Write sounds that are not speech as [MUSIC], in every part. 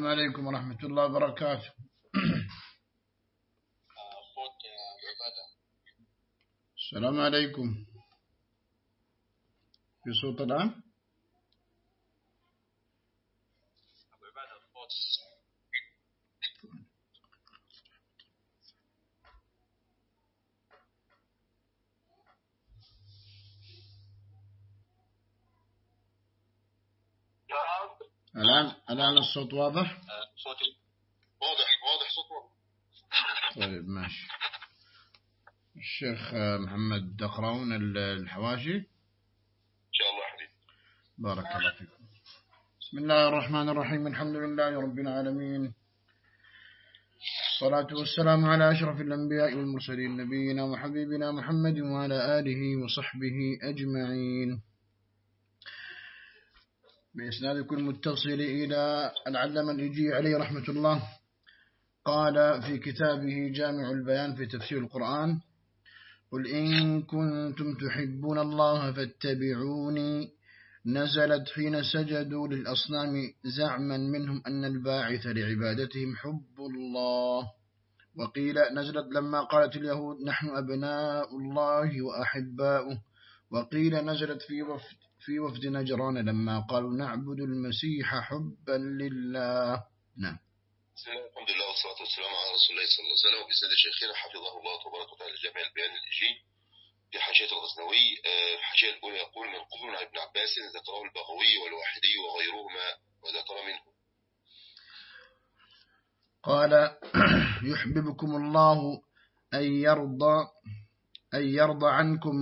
السلام عليكم ورحمة الله وبركاته. السلام عليكم. في صوت الآن نعم الآن الآن الصوت واضح؟ صوتي واضح واضح صوت واضح. طيب ماشي. الشيخ محمد اقرأون الحواشي إن شاء الله حبيبي. بارك الله فيكم بسم الله الرحمن الرحيم الحمد لله رب العالمين. الصلاة والسلام على أشرف الأنبياء والمرسلين نبينا وحبيبنا محمد وعلى آله وصحبه أجمعين. بإسناد كل متصل إلى العلم الإجي عليه رحمة الله قال في كتابه جامع البيان في تفسير القرآن قل إن كنتم تحبون الله فاتبعوني نزلت حين سجدوا للأصنام زعما منهم أن الباعث لعبادتهم حب الله وقيل نزلت لما قالت اليهود نحن أبناء الله وأحباؤه وقيل نزلت في وفد في وفد نجران لما قالوا نعبد المسيح حبا لله. نعم. بسم الله الحمد لله والصلاة والسلام على رسول الله صلى الله عليه وسلم وبسند شيخنا حفظه الله تبارك وتعالى جامع البيان الإجي في حاشية الغزنوي. آه، الحاشية الأولى يقول من قبل عن ابن عباس ذكره البغوي والواحدي وغيرهما وذكر منه. قال [CLEARS THROAT] يحببكم الله أن يرضى أن يرضى عنكم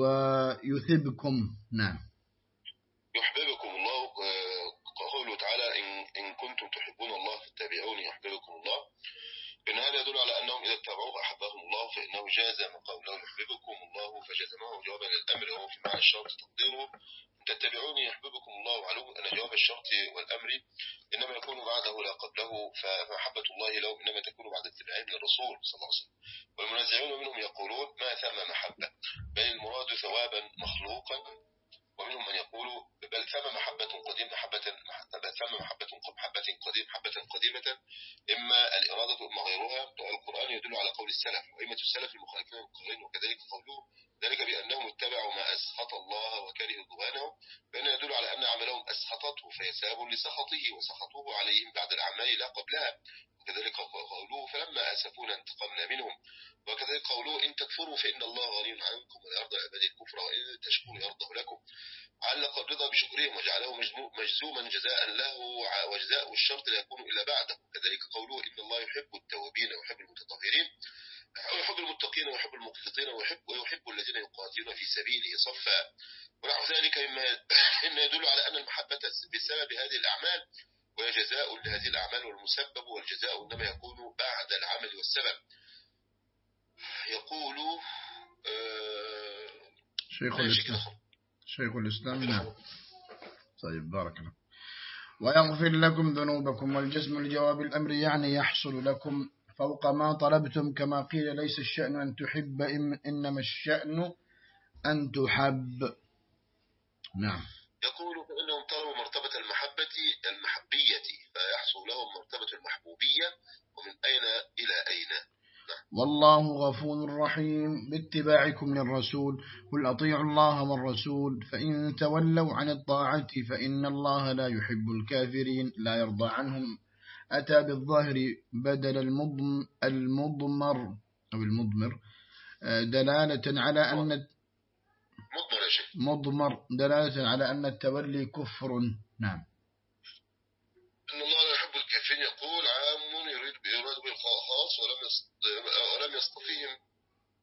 ويثبكم نعم. يحببكم الله آه، قوله تعالى إن, إن كنتم تحبون الله فاتبعوني يحببكم الله. إن هذا يدل على أنهم إذا اتبعوه أحبهم الله فإنه جازم قوله يحببكم الله فجزمه جوابا للأمر وهو في معنى الشرط تقديره. تتبعوني يحببكم الله وعلوم أن جواب الشرط والأمر. إنما يكون بعده لا قبله فمحبة الله لهم إنما تكون بعد اتباعهم للرسول صلى الله عليه وسلم. والمنازعون منهم يقولون ما ثم محبة بل المراد ثوابا مخلوقا. ومنهم من يقول بل ثم محبة قديمة محبة بل ثم محبة محبة قديمة محبة قديمة. إما الإرادة وإما غيرها. والقرآن يدل على قول السلف وأئمة السلف المخالفين للقرآن وكذلك قوله ذلك بأنهم اتبعوا ما أسخط الله وكرهوا رضوانه فإن يدل على أن عملهم أسخطته فيساب لسخطه وسخطوه عليهم بعد الأعمال لا قبلها. وكذلك قوله فلما أسفونا انتقمنا منهم. وكذلك قوله إن تكفروا فإن الله غني عنكم ولا يرضى عباده الكفر وإن تشكروا يرضه لكم. علق الرضا بشكرهم وجعله مجزوما جزاء له وجزاء الشرط لا يكون إلا بعده. كذلك قوله إن الله يحب التوابين ويحب المتطهرين. ويحب المتقين ويحب المقسطين ويحب, ويحب الذين يقاتلون في سبيله صفا. ونحو ذلك مما مما [COUGHS] يدل على أن المحبة بسبب هذه الأعمال وهي جزاء لهذه الأعمال والمسبب والجزاء إنما يكون بعد العمل والسبب. يقول آه، شيخ الإسلام. شيخ الإسلام. نعم طيب بارك الله ويغفر لكم ذنوبكم والجزم الجواب الأمر يعني يحصل لكم. فوق ما طلبتم كما قيل ليس الشأن أن تحب إنما الشأن أن تحب. نعم. يقول فإنهم طلبوا مرتبة المحبة المحبية فيحصل لهم مرتبة المحبوبية ومن أين إلى أين؟ والله غفور رحيم. باتباعكم للرسول. قل أطيعوا الله والرسول. فإن تولوا عن الطاعة فإن الله لا يحب الكافرين. لا يرضى عنهم. أتى بالظاهر بدل المضم المضمر أو المضمر آه، دلالة على أن مضمر. دلالة على أن التولي كفر. نعم. إن الله يحب الكافرين. يقول عام يريد يراد به الخاص ولم يست- ولم يصطفيهم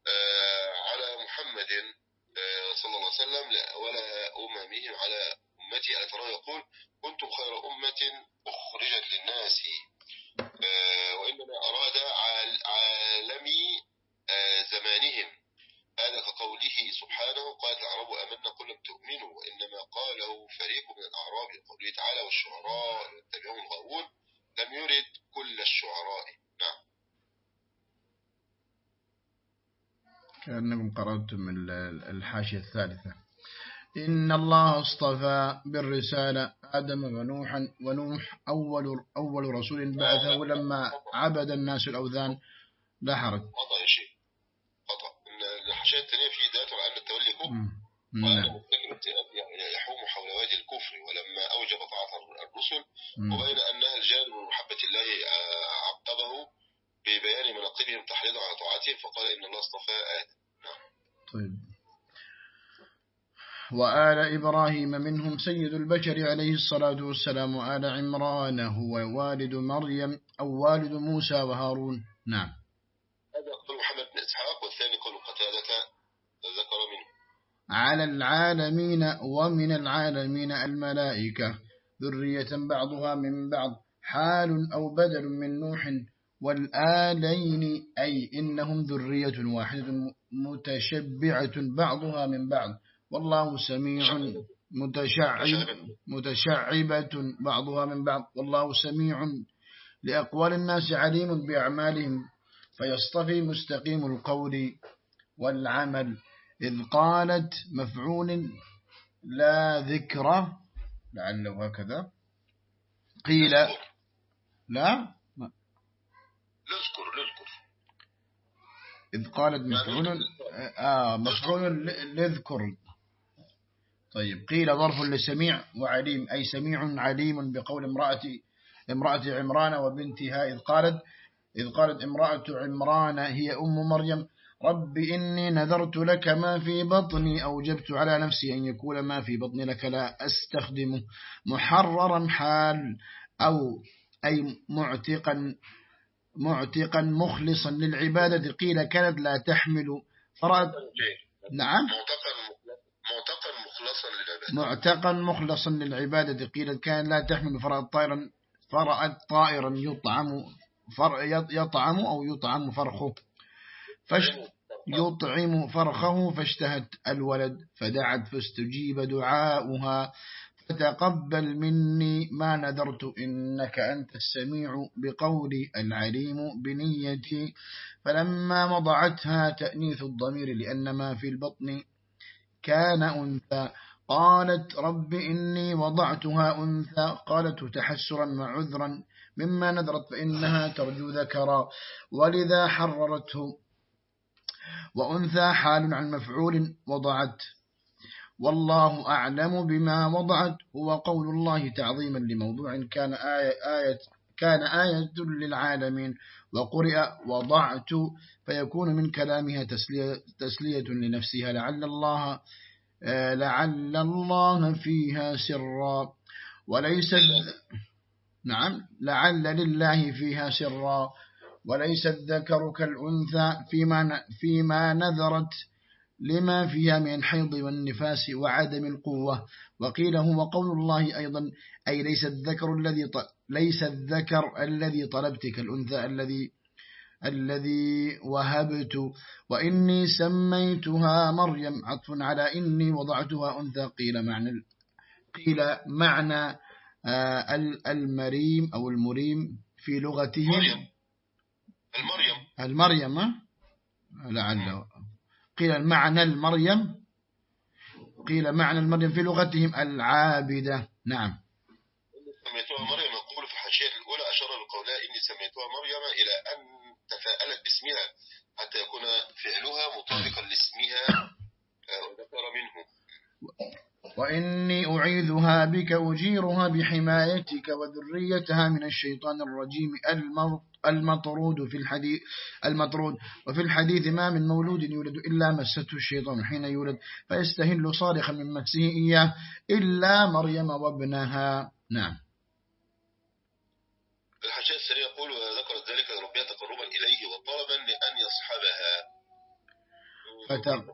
آه، على محمد آه، صلى الله عليه وسلم لا ولا أممهم على أمتي ترى يقول كنتم خير أمة أخرجت للناس. آه، وإنما أراد عال- عالمي آه، زمانهم. هذا كقوله سبحانه قالت الأعراب آمنا قل لم تؤمنوا وإنما قاله فريق من الأعراب قوله تعالى والشعراء يتبعهم الغاوون لم يرد كل الشعراء. نعم. كأنكم قرأتم الحاشية الثالثة. إن الله اصطفى بالرسالة آدم ونوحا ونوح أول أول رسول بعثه لما عبد الناس الأوثان لا حرج. قطع يا شيء قطع الحاشية الثانية في دلالة على أن التولي كفر وأن يعني يحوم حول وادي الكفر ولما أوجب طاعة الرسل وبين أنها الجانب من محبة الله آه، عقبه ببيان مناقبهم تحريضا على طاعته فقال إن الله اصطفى. آدم نعم. طيب. وآل إبراهيم منهم سيد البشر عليه الصلاة والسلام وآل عمران هو والد مريم أو والد موسى وهارون. نعم. هذا قول محمد بن إسحاق والثاني قول قتادة ذكر منه. على العالمين ومن العالمين الملائكة ذرية بعضها من بعض حال أو بدل من نوح والآلين أي إنهم ذرية واحدة متشبعة بعضها من بعض. والله سميع متشعب متشعبة بعضها من بعض. والله سميع لأقوال الناس عليم بأعمالهم. فيصطفي مستقيم القول والعمل. إذ قالت مفعول لا ذكر لعله هكذا قيل لا. نذكر نذكر. إذ قالت مفعول آه مفعول لذكر. طيب قيل ظرف لسميع وعليم أي سميع عليم بقول امرأة امرأة عمران وبنتها إذ قالت إذ قالت امرأة عمران هي أم مريم رب إني نذرت لك ما في بطني أوجبت على نفسي أن يكون ما في بطني لك لا أستخدمه محررا حال أو أي معتقا معتقا مخلصا للعبادة قيل كانت لا تحمل فرأت نعم. معتقا مخلصا للعبادة. معتقا مخلصا للعبادة. قيل كان لا تحمل فرأت طائرا فرأت طائرا يطعم فر يطعم أو يطعم فرخه. فش يطعم فرخه. فاشتهت الولد فدعت فاستجيب دعاؤها. فتقبل مني ما نذرت إنك أنت السميع بقولي العليم بنيتي. فلما وضعتها تأنيث الضمير لأن ما في البطن كان أنثى. قالت رب إني وضعتها أنثى. قالت تحسرا وعذرا مما نذرت فإنها ترجو ذكرا. ولذا حررته. وأنثى حال عن مفعول وضعت. والله أعلم بما وضعت. هو قول الله تعظيما لموضوع كان آية, آية كان آية للعالمين. وقرئ وضعت فيكون من كلامها تسلية, تسلية لنفسها. لعل الله آه، لعل الله فيها سرا. وليس نعم لعل لله فيها سرا. وليس الذكر كالأنثى فيما, فيما نذرت لما فيها من الحيض والنفاس وعدم القوة. وقيل هو قول الله أيضا أي ليس الذكر الذي ليس الذكر الذي طلبت كالأنثى الذي الذي وهبت. وإني سميتها مريم. عطف على إني وضعتها أنثى. قيل معنى قيل معنى آه، المريم أو المريم في لغتهم. المريم. المريم لعله. قيل المعنى المريم. قيل معنى المريم في لغتهم. العابدة. نعم. سميتها مريم. يقول في حاشية الأولى أشار بقولها إني سميتها مريم إلى أن تفاءلت باسمها حتى يكون فعلها مطابقا لاسمها آه، وذكر منه. وإني أعيذها بك أجيرها بحمايتك وذريتها من الشيطان الرجيم. المطرود في الحديث المطرود. وفي الحديث ما من مولود يولد إلا مسته الشيطان حين يولد فيستهل صارخا من مسه إياه إلا مريم وابنها. نعم. الحاشية السريع يقول ذكرت ذلك ربها تقربا إليه وطلبا لأن يصحبها. فتق...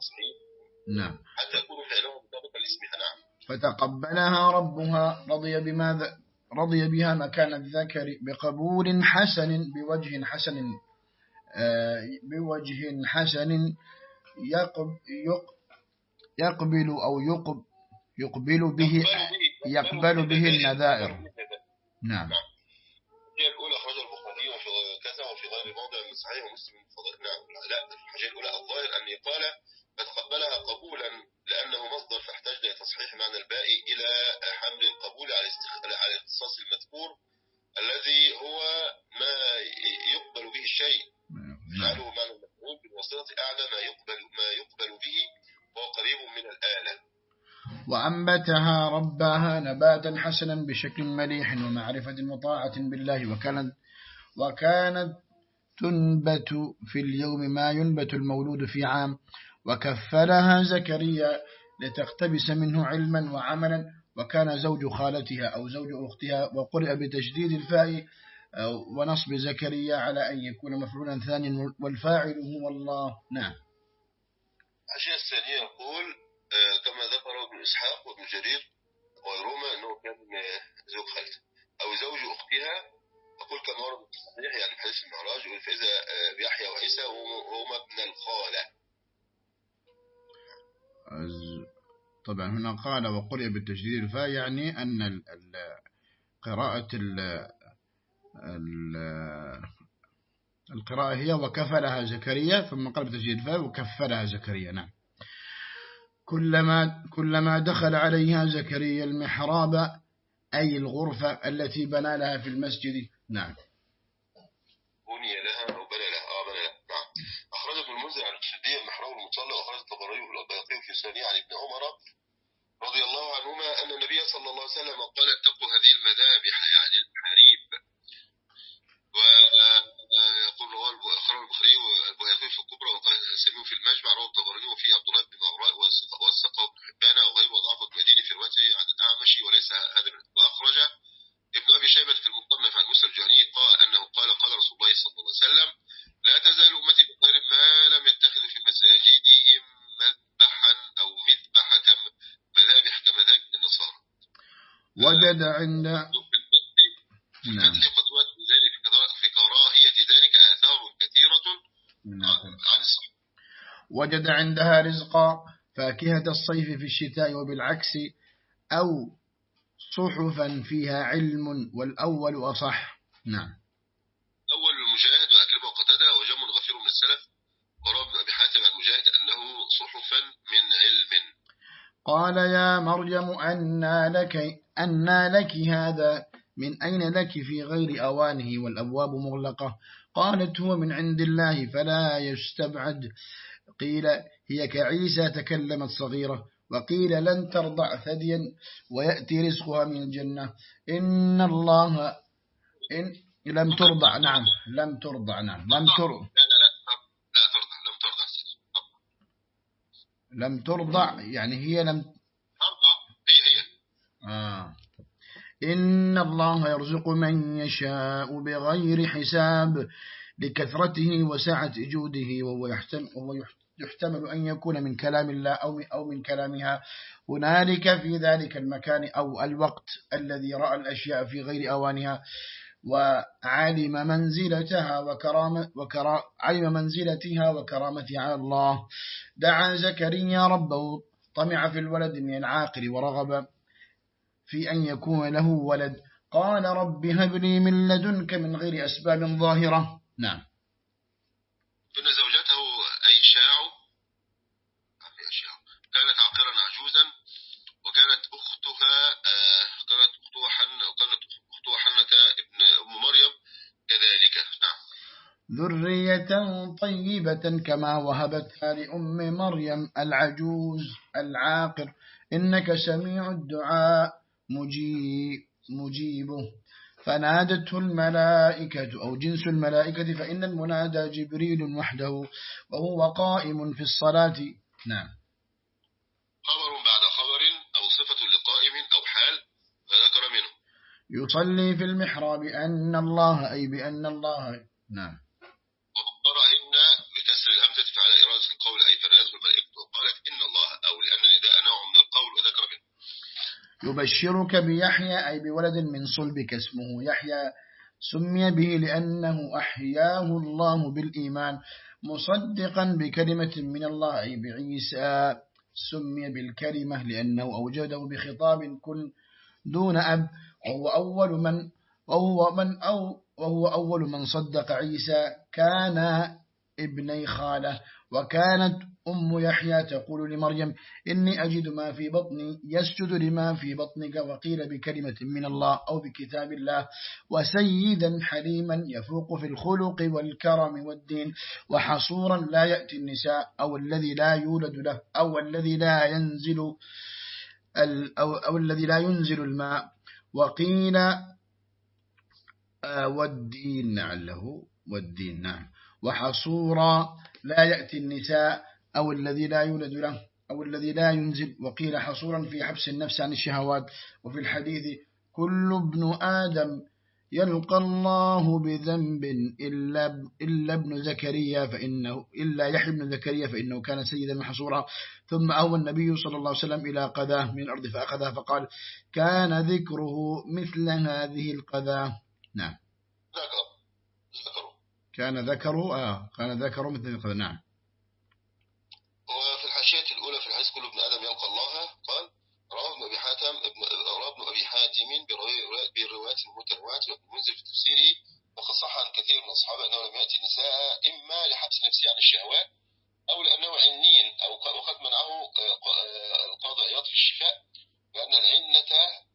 نعم. حتى يكون فعلهم مطابقا لاسمها نعم. فتقبلها ربها رضي بما رضي بها مكان الذكر بقبول حسن بوجه حسن آه، بوجه حسن يقب يقبل أو يقب يقبل به يقبل به النذائر. نعم. موضع من في صحيح مسلم فضل نعم لا الحاجة الأولى الظاهر أن قال فتقبلها قبولا لأنه مصدر فاحتاج لتصحيح معنى الباقي إلى حمل القبول على على الاختصاص المذكور الذي هو ما يقبل به الشيء. نعم. جعله معنى المفعول بالواسطة أعلى ما يقبل ما يقبل به وهو قريب من الآلة. وأنبتها رباها نباتا حسنا بشكل مليح ومعرفة وطاعة بالله وكانت وكانت تنبت في اليوم ما ينبت المولود في عام وكفلها زكريا لتقتبس منه علما وعملا وكان زوج خالتها أو زوج أختها وقرئ بتشديد الفاء ونصب زكريا على أن يكون مفعولا ثانيا والفاعل هو الله. نعم. الأشياء الثانية يقول آه، كما ذكر ابن إسحاق وابن جرير وغيرهما أنه كان آه، زوج خالته أو زوج أختها ورد في الصحيح يعني في حديث المعراج يقول فإذا آه، بيحيى وعيسى وهما ابن الخالة. طبعا هنا قال وقرئ بالتشديد الفاء يعني أن قراءة ال ال- القراءة هي وكفلها زكريا ثم قال بتشديد الفاء وكفلها زكريا نعم. كلما كلما دخل عليها زكريا المحراب أي الغرفة التي بنى لها في المسجد نعم. بني لها أو بنى لها آه بنى لها. نعم. أخرج ابن المنذر عن الشدية المحراب المصلى وأخرج الطبراني في البياقي في ثانية عن ابن عمر رضي الله عنهما أن النبي صلى الله عليه وسلم قال اتقوا هذه المذابح يعني المحاريب ويقول رواه أخرج البخاري والبياقي في الكبرى وقال سميه في المجمع. رواه الطبراني وفي عبد الله بن عراء والسقى وابن حبان وغيره وضعف المديني في روايته عن الأعمشي وليس هذا من وأخرج ابن أبي شيبة في المصنف عن موسى الجهني قال أنه قال قال رسول الله صلى الله عليه وسلم لا تزال أمتي بخير ما لم يتخذوا في مساجدهم مذبحا أو مذبح كم مذابح كمذابح النصارى وجد عند نعم. الفتح قد ورد في ذلك في كراهية ذلك آثار كثيرة من عن آخر. عن الصحابة وجد عندها رزقا فاكهة الصيف في الشتاء وبالعكس أو صحفا فيها علم والأول أصح. نعم أول المجاهد وأكرمه قتادة وجم غفير من السلف وروى ابن أبي حاتم عن مجاهد أنه صحفا من علم قال يا مريم أنى لك, أنى لك هذا من أين لك في غير أوانه والأبواب مغلقة؟ قالت هو من عند الله فلا يستبعد. قيل هي كعيسى تكلمت صغيرة. وقيل لن ترضع ثديا ويأتي رزقها من الجنة. إن الله إن لم ترضع نعم لم ترضع نعم لم ترضع لا لا لا لا ترضع لم ترضع لم ترضع يعني هي لم ترضع هي هي. آه. إن الله يرزق من يشاء بغير حساب لكثرته وسعة جوده وهو يحتمل, وهو يحتمل أن يكون من كلام الله أو من, أو من كلامها. هنالك في ذلك المكان أو الوقت الذي رأى الأشياء في غير أوانها. وعلم منزلتها وكرامة وكرا علم منزلتها وكرامتها على الله. دعا زكريا ربه طمع في الولد من العاقل ورغب في أن يكون له ولد. قال رب هب لي من لدنك من غير أسباب ظاهرة. نعم. إن زوجته أيشاع أيشاع كانت عاقرا عجوزا وكانت أختها آه كانت أختها حنة وكانت أختها حنة ابن أم مريم كذلك نعم ذرية طيبة كما وهبتها لأم مريم العجوز العاقر. إنك سميع الدعاء مجيب مجيبه. فنادته الملائكة أو جنس الملائكة فإن المنادى جبريل وحده وهو قائم في الصلاة. نعم. خبر بعد خبر أو صفة لقائم أو حال فذكر منه. يصلي في المحراب أن الله أي بأن الله. نعم وقرأ إن بكسر الهمزة فعلى إرادة القول أي فنادته الملائكة وقالت إن الله أو لأن النداء نوع من القول وذكر منه يبشرك بيحيى أي بولد من صلبك اسمه يحيى. سمي به لأنه أحياه الله بالإيمان مصدقا بكلمة من الله أي بعيسى. سمي بالكلمة لأنه أوجده بخطاب كن دون أب. وهو أول من وهو من أو وهو أول من صدق عيسى. كان ابني خالة وكانت أم يحيى تقول لمريم إني أجد ما في بطني يسجد لما في بطنك وقيل بكلمة من الله أو بكتاب الله وسيدا حليما يفوق في الخلق والكرم والدين وحصورا لا يأتي النساء أو الذي لا يولد له أو الذي لا ينزل أو, أو الذي لا ينزل الماء وقيل آه، والدين لعله والدين نعم وحصورا لا يأتي النساء أو الذي لا يولد له أو الذي لا ينزل. وقيل حصورا في حبس النفس عن الشهوات. وفي الحديث كل ابن آدم يلقى الله بذنب إلا, إلا ابن زكريا فإنه إلا يحيى بن زكريا فإنه كان سيدا محصورا. ثم أوى النبي صلى الله عليه وسلم إلى قذاه من الأرض فأخذها فقال كان ذكره مثل هذه القذاة. نعم. كان ذكره آه كان ذكره مثل القذاة. نعم وفي الحاشية الأولى في الحديث كل ابن آدم يلقى الله قال رواه ابن أبي حاتم رواه ابن أبي حاتم بروايات المتنوعات وابن منذر في تفسيره وقد صح عن كثير من الأصحاب أنه لم يأتي النساء إما لحبس نفسه عن الشهوات أو لأنه عنين أو وقد منعه آه، القاضي عياض في الشفاء بأن العنة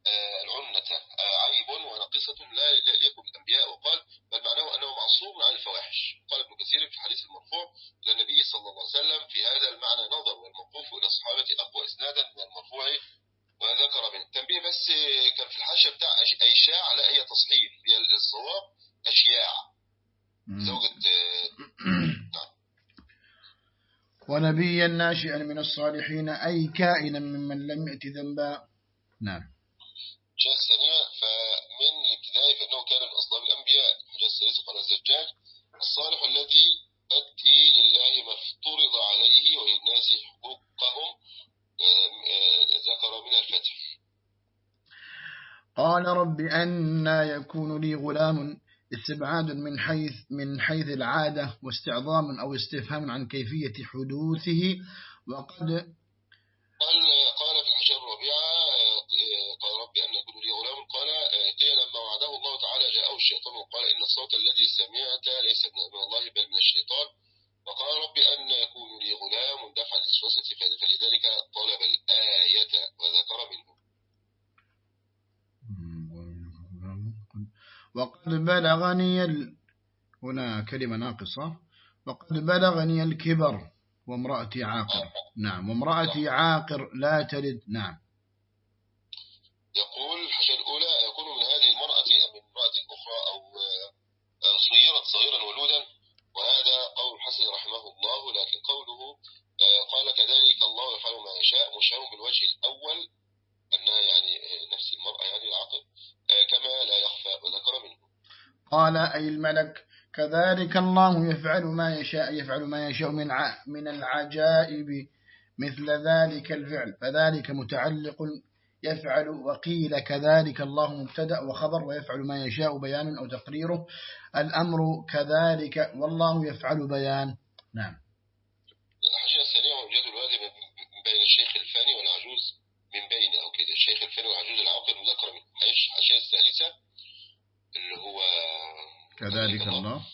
آه، العنة آه، عيب ونقصة لا يليق بالأنبياء وقال بل معناه أنه معصوم عن الفواحش. قال ابن كثير في الحديث المرفوع إلى النبي صلى الله عليه وسلم في هذا المعنى نظر والموقوف إلى الصحابة أقوى إسنادا من المرفوع وذكر من التنبيه بس كان في الحاشية بتاع أيشاع لا هي تصحيح هي الصواب أشياع. زوجة [CLEARS THROAT] ونبيا ناشئا من الصالحين أي كائنا ممن لم يأت ذنبا. نعم. الحجة الثانية فمن الابتداء فإنه كان من أصلاب الأنبياء الحجة الثالثة قال الزجاج. الصالح الذي أدي لله ما افترض عليه وللناس حقوقهم ذكر من الفتح. قال رب أنا يكون لي غلام استبعاد من حيث من حيث العادة واستعظام أو استفهام عن كيفية حدوثه وقد قال قال في الحجر الرابعة قال رب أن يكون لي غلام قال قيل لما وعده. الله تعالى جاءه الشيطان وقال إن الصوت الذي سمعت ليس من الله بل من الشيطان. وقال رب أن يكون لي غلام دفع الوسوسة فلذلك طلب الآية وذكر منه. وقد بلغني ال... هنا كلمة ناقصة. وقد بلغني الكبر وامرأتي عاقر. نعم وامرأتي عاقر لا تلد. نعم. يقول الحاجة الأولى يكون من هذه المرأة أم من امرأة أخرى أو صيرت صغيرا ولودا؟ وهذا قول الحسن رحمه الله لكن قوله قال كذلك الله يفعل ما يشاء مشاه بالوجه الأول أنها يعني نفس المرأة يعني العقل كما لا يخفى وذكر منه. قال أي الملك كذلك الله يفعل ما يشاء يفعل ما يشاء من من العجائب مثل ذلك الفعل فذلك متعلق يفعل وقيل كذلك الله مبتدأ وخبر ويفعل ما يشاء بيان أو تقريره. الأمر كذلك والله يفعل بيان. نعم. الحاشية الثانية وجد الوادي من بين الشيخ الفاني والعجوز من بين أو كده الشيخ الفاني والعجوز العاقل مذكر من الحاشية الثالثة اللي هو كذلك الله.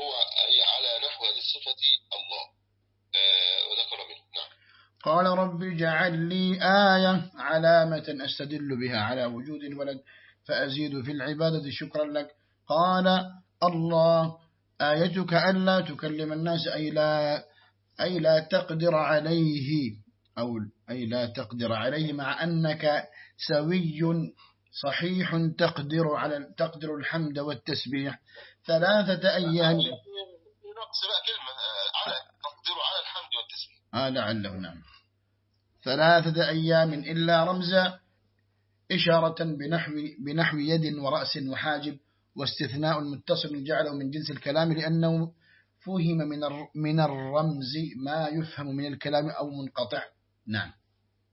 هو أي على نحو هذه الصفة الله. وذكر منه. قال رب اجعل لي آية علامة أستدل بها على وجود الولد فأزيد في العبادة شكرا لك. قال الله آيتك ألا تكلم الناس أي لا, أي لا تقدر عليه أو أي لا تقدر عليه مع أنك سوي صحيح تقدر على تقدر الحمد والتسبيح. ثلاثة أيام. نقص بقى كلمة على تقدر على الحمد والتسبيح. آه لعله نعم. ثلاثة أيام إلا رمزا إشارة بنحو, بنحو يد ورأس وحاجب واستثناء متصل جعله من جنس الكلام لأنه فهم من من الرمز ما يفهم من الكلام أو منقطع. نعم.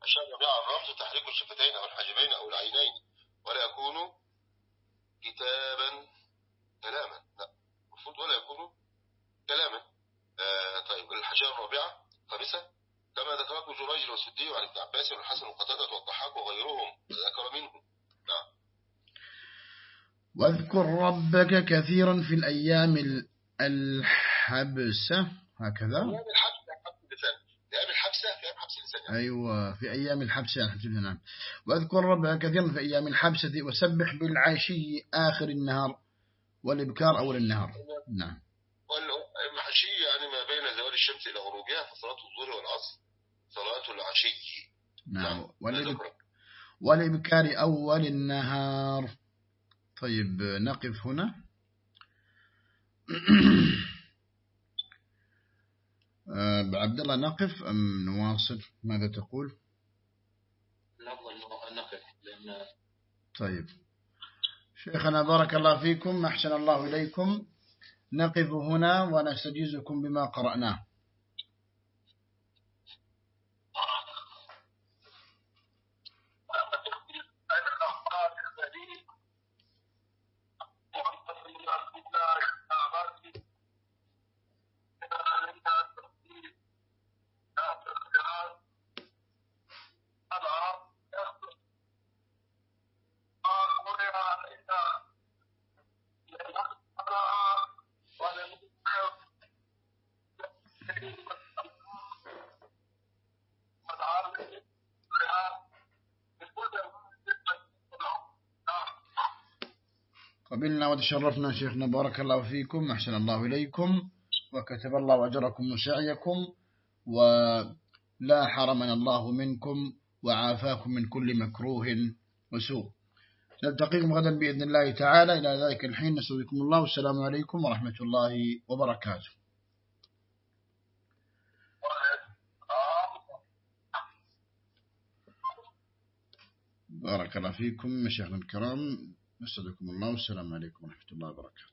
عشان يبيع الرمز تحريك الشفتين أو الحاجبين أو العينين ولا يكون كتابا كلاما. لا المفروض ولا يكون كلاما. آه طيب الحاجة الرابعة خامسة كما ذكرت جريج والسدي وعن ابن عباس والحسن وقتادة والضحاك وغيرهم ذكر منهم. نعم. واذكر ربك كثيرا في الأيام الحبسة. هكذا؟ أيام الحبسة في أيام الحبسة. في أيام حبس. أيوة في أيام الحبسة نعم. واذكر ربك كثيرا في أيام الحبسة وسبح بالعشي آخر النهار والإبكار أول النهار. نعم. والعشي يعني ما زوال الشمس إلى غروبها فصلاة الظهر والعصر صلاة العشي. نعم. ذكرى. والإبكار أول النهار. طيب نقف هنا. [CLEARS THROAT] آه، عبد الله نقف أم نواصل؟ ماذا تقول؟ نقف لأن طيب. شيخنا بارك الله فيكم أحسن الله إليكم. نقف هنا ونستجيزكم بما قرأناه. قبلنا وتشرفنا شيخنا بارك الله فيكم أحسن الله إليكم وكتب الله أجركم وسعيكم ولا حرمنا الله منكم وعافاكم من كل مكروه وسوء. نلتقيكم غدا بإذن الله تعالى. إلى ذلك الحين نسويكم الله. والسلام عليكم ورحمة الله وبركاته. بارك الله فيكم مشايخنا الكرام. نسعدكم الله والسلام عليكم ورحمة الله وبركاته.